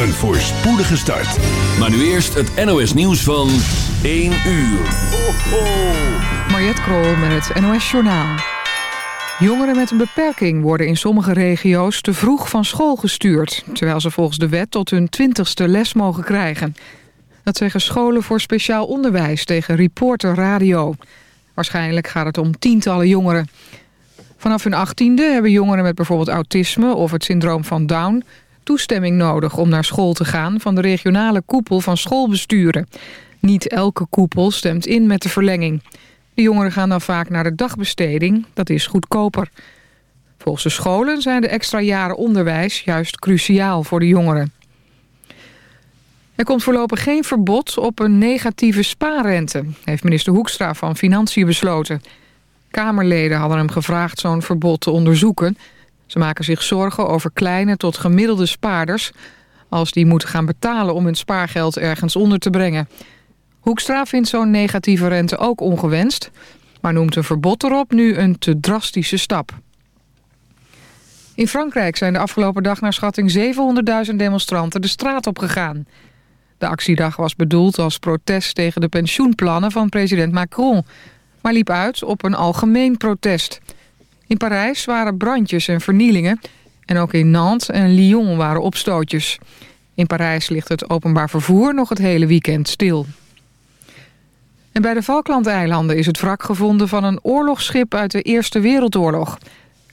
een voorspoedige start. Maar nu eerst het NOS nieuws van 1 uur. Ho, ho. Mariette Krol met het NOS Journaal. Jongeren met een beperking worden in sommige regio's te vroeg van school gestuurd... terwijl ze volgens de wet tot hun twintigste les mogen krijgen. Dat zeggen scholen voor speciaal onderwijs tegen Reporter Radio. Waarschijnlijk gaat het om tientallen jongeren. Vanaf hun achttiende hebben jongeren met bijvoorbeeld autisme of het syndroom van Down... toestemming nodig om naar school te gaan van de regionale koepel van schoolbesturen. Niet elke koepel stemt in met de verlenging. De jongeren gaan dan vaak naar de dagbesteding, dat is goedkoper. Volgens de scholen zijn de extra jaren onderwijs juist cruciaal voor de jongeren. Er komt voorlopig geen verbod op een negatieve spaarrente... heeft minister Hoekstra van Financiën besloten. Kamerleden hadden hem gevraagd zo'n verbod te onderzoeken. Ze maken zich zorgen over kleine tot gemiddelde spaarders... als die moeten gaan betalen om hun spaargeld ergens onder te brengen. Hoekstra vindt zo'n negatieve rente ook ongewenst... maar noemt een verbod erop nu een te drastische stap. In Frankrijk zijn de afgelopen dag naar schatting 700.000 demonstranten de straat op gegaan. De actiedag was bedoeld als protest tegen de pensioenplannen van president Macron... maar liep uit op een algemeen protest. In Parijs waren brandjes en vernielingen... en ook in Nantes en Lyon waren opstootjes. In Parijs ligt het openbaar vervoer nog het hele weekend stil. En bij de Falklandeilanden is het wrak gevonden van een oorlogsschip uit de Eerste Wereldoorlog.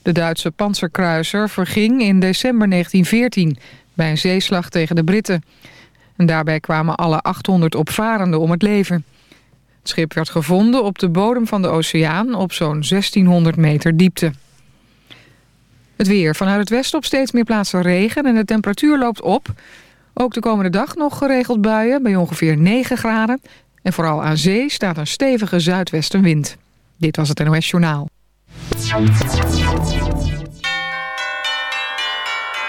De Duitse panzerkruiser verging in december 1914 bij een zeeslag tegen de Britten. En daarbij kwamen alle 800 opvarenden om het leven. Schip werd gevonden op de bodem van de oceaan op zo'n 1600 meter diepte. Het weer. Vanuit het westen op steeds meer plaatsen regen en de temperatuur loopt op. Ook de komende dag nog geregeld buien bij ongeveer 9 graden. En vooral aan zee staat een stevige zuidwestenwind. Dit was het NOS Journaal.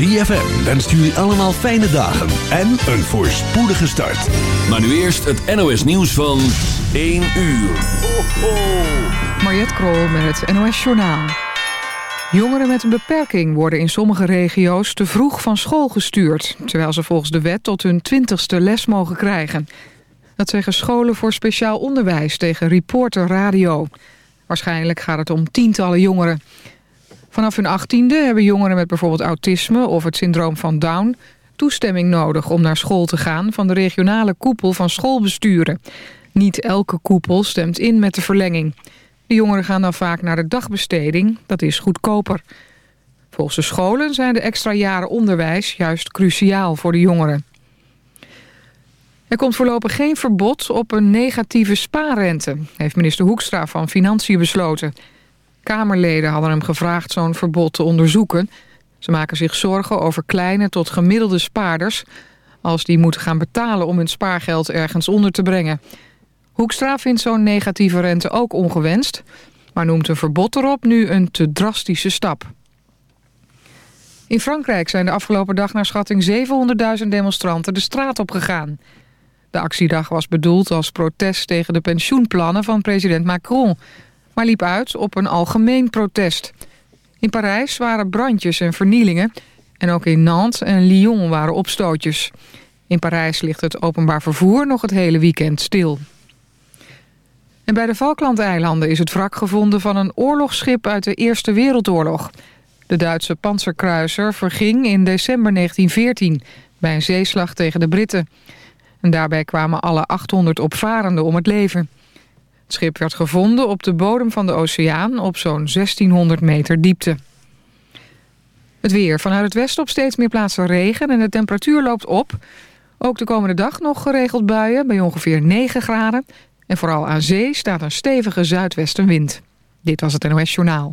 ZFM wenst jullie allemaal fijne dagen en een voorspoedige start. Maar nu eerst het NOS nieuws van 1 uur. Ho, ho. Mariette Krol met het NOS Journaal. Jongeren met een beperking worden in sommige regio's te vroeg van school gestuurd... terwijl ze volgens de wet tot hun twintigste les mogen krijgen. Dat zeggen scholen voor speciaal onderwijs tegen Reporter Radio. Waarschijnlijk gaat het om tientallen jongeren. Vanaf hun achttiende hebben jongeren met bijvoorbeeld autisme of het syndroom van Down... toestemming nodig om naar school te gaan van de regionale koepel van schoolbesturen. Niet elke koepel stemt in met de verlenging. De jongeren gaan dan vaak naar de dagbesteding, dat is goedkoper. Volgens de scholen zijn de extra jaren onderwijs juist cruciaal voor de jongeren. Er komt voorlopig geen verbod op een negatieve spaarrente... heeft minister Hoekstra van Financiën besloten... Kamerleden hadden hem gevraagd zo'n verbod te onderzoeken. Ze maken zich zorgen over kleine tot gemiddelde spaarders... als die moeten gaan betalen om hun spaargeld ergens onder te brengen. Hoekstra vindt zo'n negatieve rente ook ongewenst... maar noemt een verbod erop nu een te drastische stap. In Frankrijk zijn de afgelopen dag naar schatting 700.000 demonstranten de straat op gegaan. De actiedag was bedoeld als protest tegen de pensioenplannen van president Macron maar liep uit op een algemeen protest. In Parijs waren brandjes en vernielingen... en ook in Nantes en Lyon waren opstootjes. In Parijs ligt het openbaar vervoer nog het hele weekend stil. En bij de Falklandeilanden is het wrak gevonden van een oorlogsschip uit de Eerste Wereldoorlog. De Duitse panzerkruiser verging in december 1914 bij een zeeslag tegen de Britten. En daarbij kwamen alle 800 opvarenden om het leven. Het schip werd gevonden op de bodem van de oceaan op zo'n 1600 meter diepte. Het weer. Vanuit het westen op steeds meer plaatsen regen en de temperatuur loopt op. Ook de komende dag nog geregeld buien bij ongeveer 9 graden. En vooral aan zee staat een stevige zuidwestenwind. Dit was het NOS Journaal.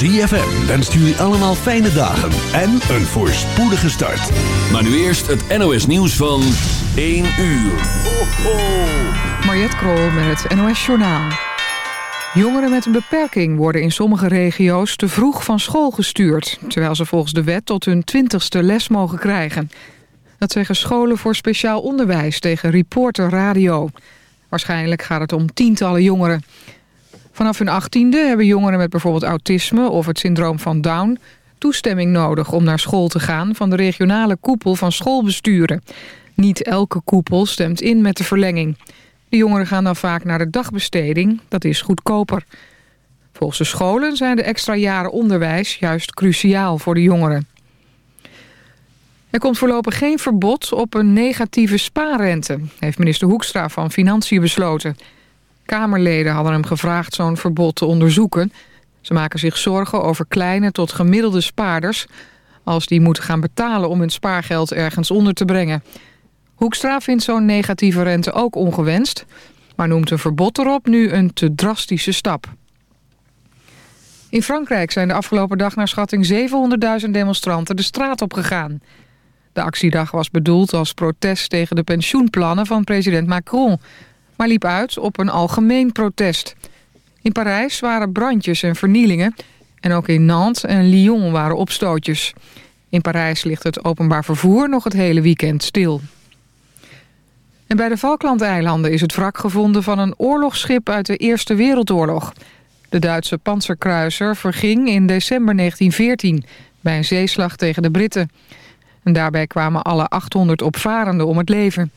ZFM wenst jullie allemaal fijne dagen en een voorspoedige start. Maar nu eerst het NOS nieuws van 1 uur. Ho, ho. Mariette Krol met het NOS Journaal. Jongeren met een beperking worden in sommige regio's te vroeg van school gestuurd... terwijl ze volgens de wet tot hun twintigste les mogen krijgen. Dat zeggen scholen voor speciaal onderwijs tegen Reporter Radio. Waarschijnlijk gaat het om tientallen jongeren. Vanaf hun achttiende hebben jongeren met bijvoorbeeld autisme of het syndroom van Down... toestemming nodig om naar school te gaan van de regionale koepel van schoolbesturen. Niet elke koepel stemt in met de verlenging. De jongeren gaan dan vaak naar de dagbesteding, dat is goedkoper. Volgens de scholen zijn de extra jaren onderwijs juist cruciaal voor de jongeren. Er komt voorlopig geen verbod op een negatieve spaarrente... heeft minister Hoekstra van Financiën besloten. Kamerleden hadden hem gevraagd zo'n verbod te onderzoeken. Ze maken zich zorgen over kleine tot gemiddelde spaarders... als die moeten gaan betalen om hun spaargeld ergens onder te brengen. Hoekstra vindt zo'n negatieve rente ook ongewenst... maar noemt een verbod erop nu een te drastische stap. In Frankrijk zijn de afgelopen dag naar schatting 700.000 demonstranten de straat op gegaan. De actiedag was bedoeld als protest tegen de pensioenplannen van president Macron... maar liep uit op een algemeen protest. In Parijs waren brandjes en vernielingen... en ook in Nantes en Lyon waren opstootjes. In Parijs ligt het openbaar vervoer nog het hele weekend stil. En bij de Falklandeilanden is het wrak gevonden van een oorlogsschip uit de Eerste Wereldoorlog. De Duitse panzerkruiser verging in december 1914 bij een zeeslag tegen de Britten. En daarbij kwamen alle 800 opvarenden om het leven.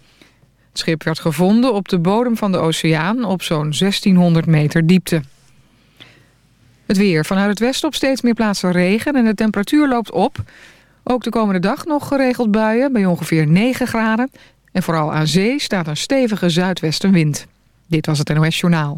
Het schip werd gevonden op de bodem van de oceaan op zo'n 1600 meter diepte. Het weer. Vanuit het westen op steeds meer plaatsen regen en de temperatuur loopt op. Ook de komende dag nog geregeld buien bij ongeveer 9 graden. En vooral aan zee staat een stevige zuidwestenwind. Dit was het NOS Journaal.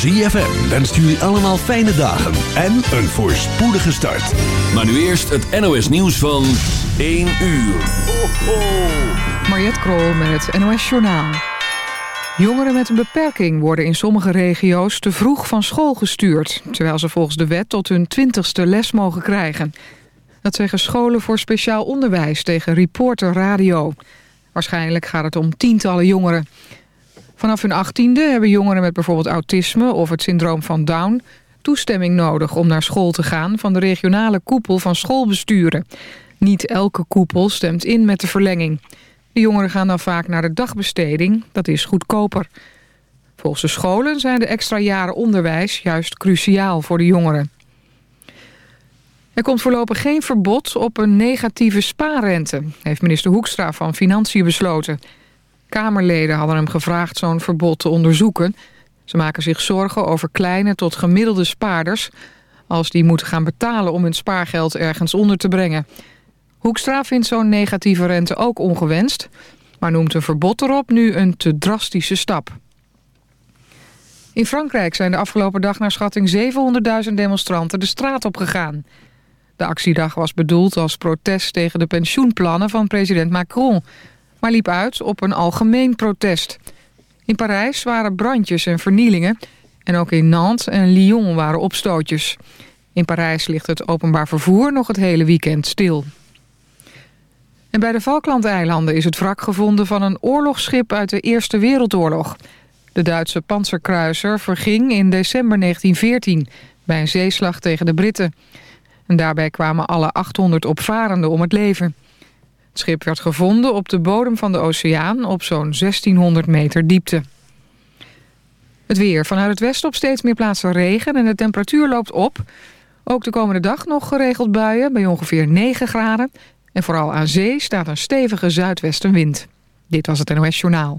ZFM wenst jullie allemaal fijne dagen en een voorspoedige start. Maar nu eerst het NOS nieuws van 1 uur. Ho, ho. Mariette Krol met het NOS Journaal. Jongeren met een beperking worden in sommige regio's te vroeg van school gestuurd... terwijl ze volgens de wet tot hun twintigste les mogen krijgen. Dat zeggen scholen voor speciaal onderwijs tegen Reporter Radio. Waarschijnlijk gaat het om tientallen jongeren. Vanaf hun achttiende hebben jongeren met bijvoorbeeld autisme of het syndroom van Down... toestemming nodig om naar school te gaan van de regionale koepel van schoolbesturen. Niet elke koepel stemt in met de verlenging. De jongeren gaan dan vaak naar de dagbesteding, dat is goedkoper. Volgens de scholen zijn de extra jaren onderwijs juist cruciaal voor de jongeren. Er komt voorlopig geen verbod op een negatieve spaarrente... heeft minister Hoekstra van Financiën besloten... Kamerleden hadden hem gevraagd zo'n verbod te onderzoeken. Ze maken zich zorgen over kleine tot gemiddelde spaarders... als die moeten gaan betalen om hun spaargeld ergens onder te brengen. Hoekstra vindt zo'n negatieve rente ook ongewenst... maar noemt een verbod erop nu een te drastische stap. In Frankrijk zijn de afgelopen dag naar schatting 700.000 demonstranten de straat op gegaan. De actiedag was bedoeld als protest tegen de pensioenplannen van president Macron maar liep uit op een algemeen protest. In Parijs waren brandjes en vernielingen... en ook in Nantes en Lyon waren opstootjes. In Parijs ligt het openbaar vervoer nog het hele weekend stil. En bij de Falklandeilanden is het wrak gevonden van een oorlogsschip uit de Eerste Wereldoorlog. De Duitse panzerkruiser verging in december 1914 bij een zeeslag tegen de Britten. En daarbij kwamen alle 800 opvarenden om het leven. Het schip werd gevonden op de bodem van de oceaan op zo'n 1600 meter diepte. Het weer. Vanuit het westen op steeds meer plaatsen regen en de temperatuur loopt op. Ook de komende dag nog geregeld buien bij ongeveer 9 graden. En vooral aan zee staat een stevige zuidwestenwind. Dit was het NOS Journaal.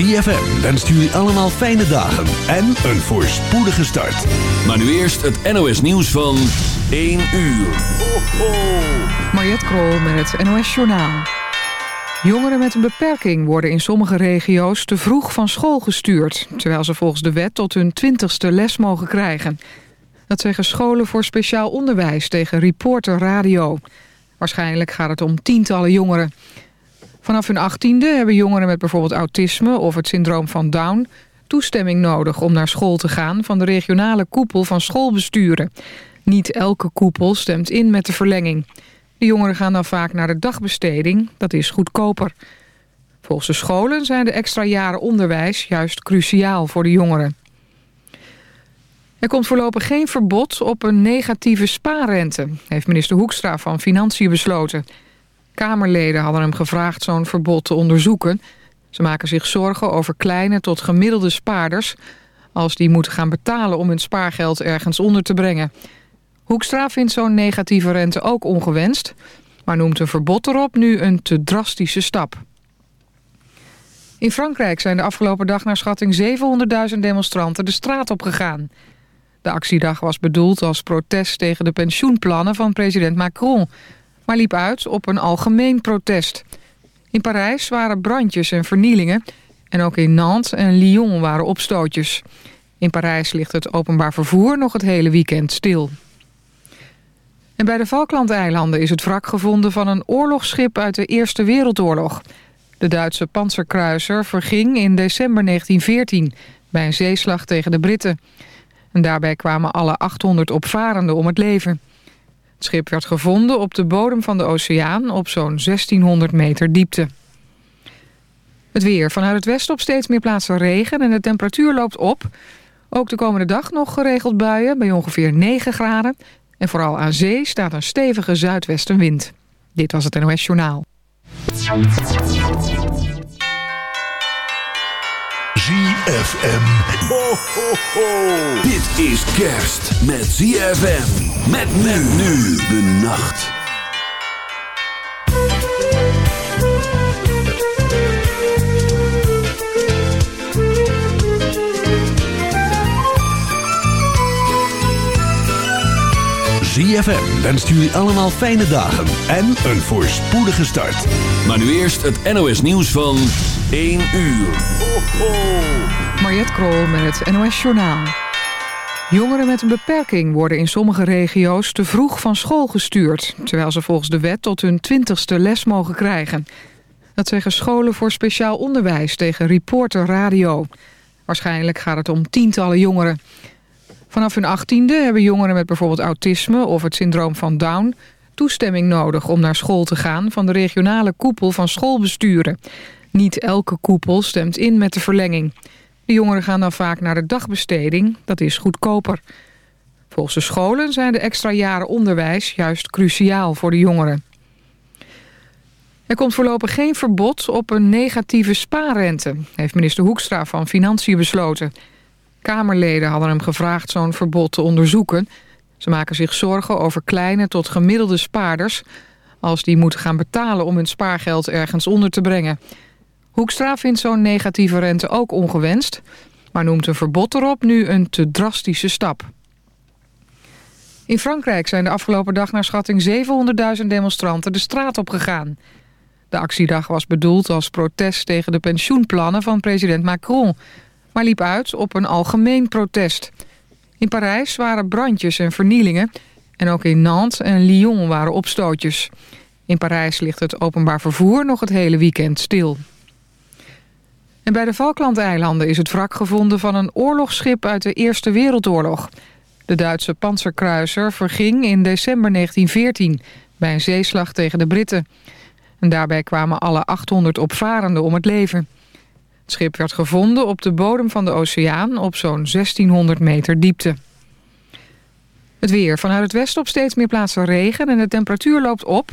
ZFM wenst jullie allemaal fijne dagen en een voorspoedige start. Maar nu eerst het NOS nieuws van 1 uur. Ho, ho. Mariette Krol met het NOS Journaal. Jongeren met een beperking worden in sommige regio's te vroeg van school gestuurd... terwijl ze volgens de wet tot hun twintigste les mogen krijgen. Dat zeggen scholen voor speciaal onderwijs tegen Reporter Radio. Waarschijnlijk gaat het om tientallen jongeren. Vanaf hun achttiende hebben jongeren met bijvoorbeeld autisme of het syndroom van Down... toestemming nodig om naar school te gaan van de regionale koepel van schoolbesturen. Niet elke koepel stemt in met de verlenging. De jongeren gaan dan vaak naar de dagbesteding, dat is goedkoper. Volgens de scholen zijn de extra jaren onderwijs juist cruciaal voor de jongeren. Er komt voorlopig geen verbod op een negatieve spaarrente... heeft minister Hoekstra van Financiën besloten... Kamerleden hadden hem gevraagd zo'n verbod te onderzoeken. Ze maken zich zorgen over kleine tot gemiddelde spaarders... als die moeten gaan betalen om hun spaargeld ergens onder te brengen. Hoekstra vindt zo'n negatieve rente ook ongewenst... maar noemt een verbod erop nu een te drastische stap. In Frankrijk zijn de afgelopen dag naar schatting 700.000 demonstranten de straat op gegaan. De actiedag was bedoeld als protest tegen de pensioenplannen van president Macron maar liep uit op een algemeen protest. In Parijs waren brandjes en vernielingen... en ook in Nantes en Lyon waren opstootjes. In Parijs ligt het openbaar vervoer nog het hele weekend stil. En bij de Falklandeilanden is het wrak gevonden van een oorlogsschip uit de Eerste Wereldoorlog. De Duitse panzerkruiser verging in december 1914 bij een zeeslag tegen de Britten. En daarbij kwamen alle 800 opvarenden om het leven. Het schip werd gevonden op de bodem van de oceaan op zo'n 1600 meter diepte. Het weer. Vanuit het westen op steeds meer plaatsen regen en de temperatuur loopt op. Ook de komende dag nog geregeld buien bij ongeveer 9 graden. En vooral aan zee staat een stevige zuidwestenwind. Dit was het NOS Journaal. ZFM. Ho, ho, ho. Dit is kerst met ZFM. Met men nu de nacht. ZFM wenst jullie allemaal fijne dagen en een voorspoedige start. Maar nu eerst het NOS nieuws van 1 uur. Ho, ho. Mariette Krol met het NOS Journaal. Jongeren met een beperking worden in sommige regio's te vroeg van school gestuurd... terwijl ze volgens de wet tot hun twintigste les mogen krijgen. Dat zeggen scholen voor speciaal onderwijs tegen Reporter Radio. Waarschijnlijk gaat het om tientallen jongeren. Vanaf hun achttiende hebben jongeren met bijvoorbeeld autisme of het syndroom van Down... toestemming nodig om naar school te gaan van de regionale koepel van schoolbesturen. Niet elke koepel stemt in met de verlenging. De jongeren gaan dan vaak naar de dagbesteding, dat is goedkoper. Volgens de scholen zijn de extra jaren onderwijs juist cruciaal voor de jongeren. Er komt voorlopig geen verbod op een negatieve spaarrente... heeft minister Hoekstra van Financiën besloten. Kamerleden hadden hem gevraagd zo'n verbod te onderzoeken. Ze maken zich zorgen over kleine tot gemiddelde spaarders... als die moeten gaan betalen om hun spaargeld ergens onder te brengen... Hoekstra vindt zo'n negatieve rente ook ongewenst... maar noemt een verbod erop nu een te drastische stap. In Frankrijk zijn de afgelopen dag naar schatting 700.000 demonstranten de straat op gegaan. De actiedag was bedoeld als protest tegen de pensioenplannen van president Macron... maar liep uit op een algemeen protest. In Parijs waren brandjes en vernielingen... en ook in Nantes en Lyon waren opstootjes. In Parijs ligt het openbaar vervoer nog het hele weekend stil. En bij de Falklandeilanden is het wrak gevonden van een oorlogsschip uit de Eerste Wereldoorlog. De Duitse panzerkruiser verging in december 1914 bij een zeeslag tegen de Britten. En daarbij kwamen alle 800 opvarenden om het leven. Het schip werd gevonden op de bodem van de oceaan op zo'n 1600 meter diepte. Het weer. Vanuit het westen op steeds meer plaatsen regen en de temperatuur loopt op.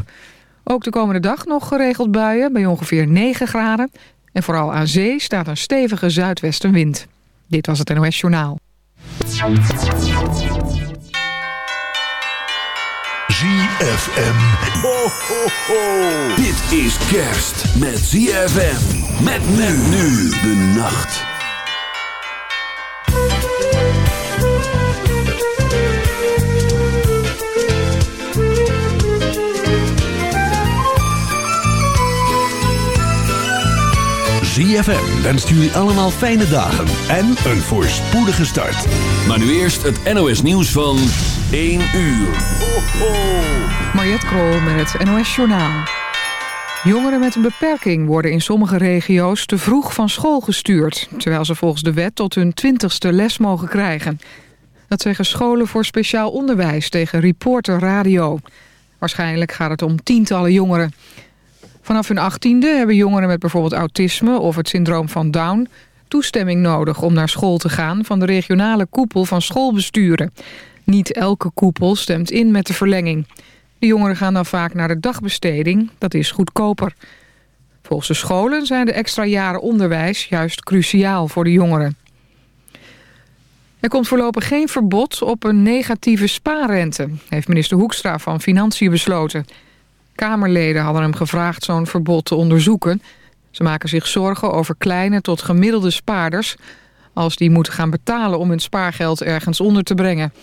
Ook de komende dag nog geregeld buien bij ongeveer 9 graden. En vooral aan zee staat een stevige zuidwestenwind. Dit was het NOS Journaal. ZFM. Ho, ho, ho. Dit is kerst met ZFM. Met men nu de nacht. ZFM wenst jullie allemaal fijne dagen en een voorspoedige start. Maar nu eerst het NOS nieuws van 1 uur. Ho, ho. Mariette Krol met het NOS Journaal. Jongeren met een beperking worden in sommige regio's te vroeg van school gestuurd... terwijl ze volgens de wet tot hun twintigste les mogen krijgen. Dat zeggen scholen voor speciaal onderwijs tegen Reporter Radio. Waarschijnlijk gaat het om tientallen jongeren. Vanaf hun achttiende hebben jongeren met bijvoorbeeld autisme of het syndroom van Down... toestemming nodig om naar school te gaan van de regionale koepel van schoolbesturen. Niet elke koepel stemt in met de verlenging. De jongeren gaan dan vaak naar de dagbesteding, dat is goedkoper. Volgens de scholen zijn de extra jaren onderwijs juist cruciaal voor de jongeren. Er komt voorlopig geen verbod op een negatieve spaarrente... heeft minister Hoekstra van Financiën besloten... Kamerleden hadden hem gevraagd zo'n verbod te onderzoeken. Ze maken zich zorgen over kleine tot gemiddelde spaarders... als die moeten gaan betalen om hun spaargeld ergens onder te brengen.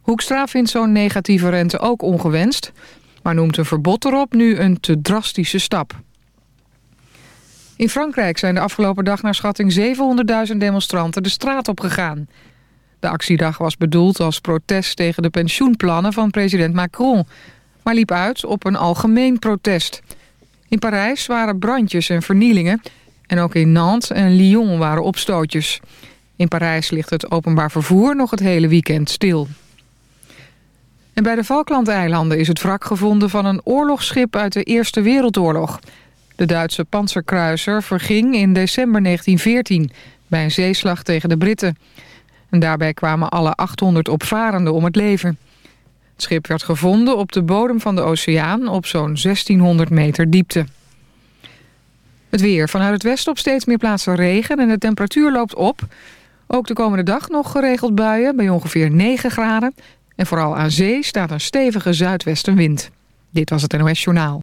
Hoekstra vindt zo'n negatieve rente ook ongewenst... maar noemt een verbod erop nu een te drastische stap. In Frankrijk zijn de afgelopen dag naar schatting 700.000 demonstranten de straat op gegaan. De actiedag was bedoeld als protest tegen de pensioenplannen van president Macron maar liep uit op een algemeen protest. In Parijs waren brandjes en vernielingen... en ook in Nantes en Lyon waren opstootjes. In Parijs ligt het openbaar vervoer nog het hele weekend stil. En bij de Falklandeilanden is het wrak gevonden van een oorlogsschip uit de Eerste Wereldoorlog. De Duitse panzerkruiser verging in december 1914 bij een zeeslag tegen de Britten. En daarbij kwamen alle 800 opvarenden om het leven. Het schip werd gevonden op de bodem van de oceaan op zo'n 1600 meter diepte. Het weer. Vanuit het westen op steeds meer plaatsen regen en de temperatuur loopt op. Ook de komende dag nog geregeld buien bij ongeveer 9 graden. En vooral aan zee staat een stevige zuidwestenwind. Dit was het NOS Journaal.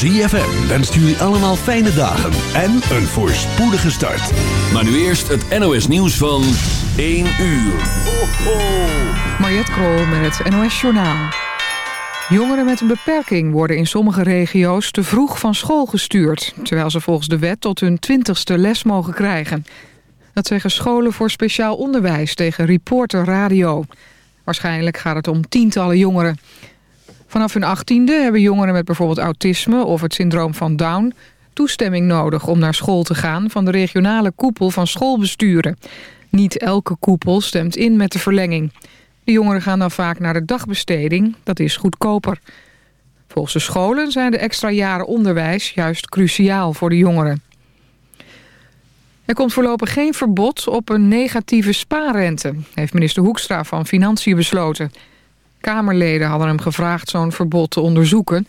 ZFM wenst jullie allemaal fijne dagen en een voorspoedige start. Maar nu eerst het NOS nieuws van 1 uur. Ho, ho. Mariette Krol met het NOS Journaal. Jongeren met een beperking worden in sommige regio's te vroeg van school gestuurd... terwijl ze volgens de wet tot hun twintigste les mogen krijgen. Dat zeggen scholen voor speciaal onderwijs tegen Reporter Radio. Waarschijnlijk gaat het om tientallen jongeren. Vanaf hun achttiende hebben jongeren met bijvoorbeeld autisme of het syndroom van Down... toestemming nodig om naar school te gaan van de regionale koepel van schoolbesturen. Niet elke koepel stemt in met de verlenging. De jongeren gaan dan vaak naar de dagbesteding, dat is goedkoper. Volgens de scholen zijn de extra jaren onderwijs juist cruciaal voor de jongeren. Er komt voorlopig geen verbod op een negatieve spaarrente... heeft minister Hoekstra van Financiën besloten. Kamerleden hadden hem gevraagd zo'n verbod te onderzoeken.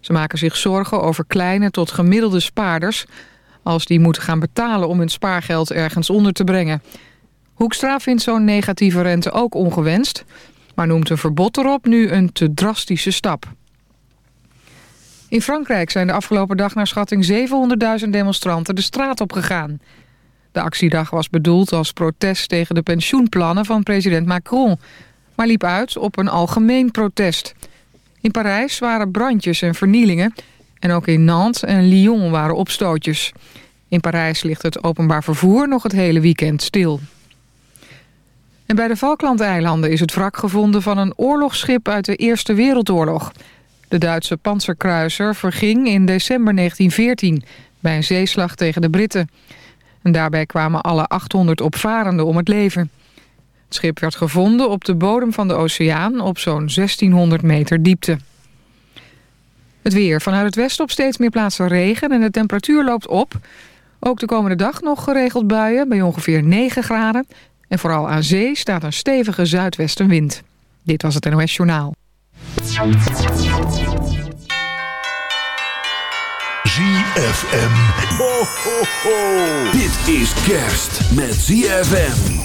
Ze maken zich zorgen over kleine tot gemiddelde spaarders... als die moeten gaan betalen om hun spaargeld ergens onder te brengen... Hoekstra vindt zo'n negatieve rente ook ongewenst... maar noemt een verbod erop nu een te drastische stap. In Frankrijk zijn de afgelopen dag naar schatting 700.000 demonstranten de straat op gegaan. De actiedag was bedoeld als protest tegen de pensioenplannen van president Macron... maar liep uit op een algemeen protest. In Parijs waren brandjes en vernielingen... en ook in Nantes en Lyon waren opstootjes. In Parijs ligt het openbaar vervoer nog het hele weekend stil. En bij de Falklandeilanden is het wrak gevonden van een oorlogsschip uit de Eerste Wereldoorlog. De Duitse panzerkruiser verging in december 1914 bij een zeeslag tegen de Britten. En daarbij kwamen alle 800 opvarenden om het leven. Schip werd gevonden op de bodem van de oceaan op zo'n 1600 meter diepte. Het weer. Vanuit het westen op steeds meer plaatsen regen en de temperatuur loopt op. Ook de komende dag nog geregeld buien bij ongeveer 9 graden. En vooral aan zee staat een stevige zuidwestenwind. Dit was het NOS Journaal. ZFM. Ho, ho, ho. Dit is kerst met ZFM.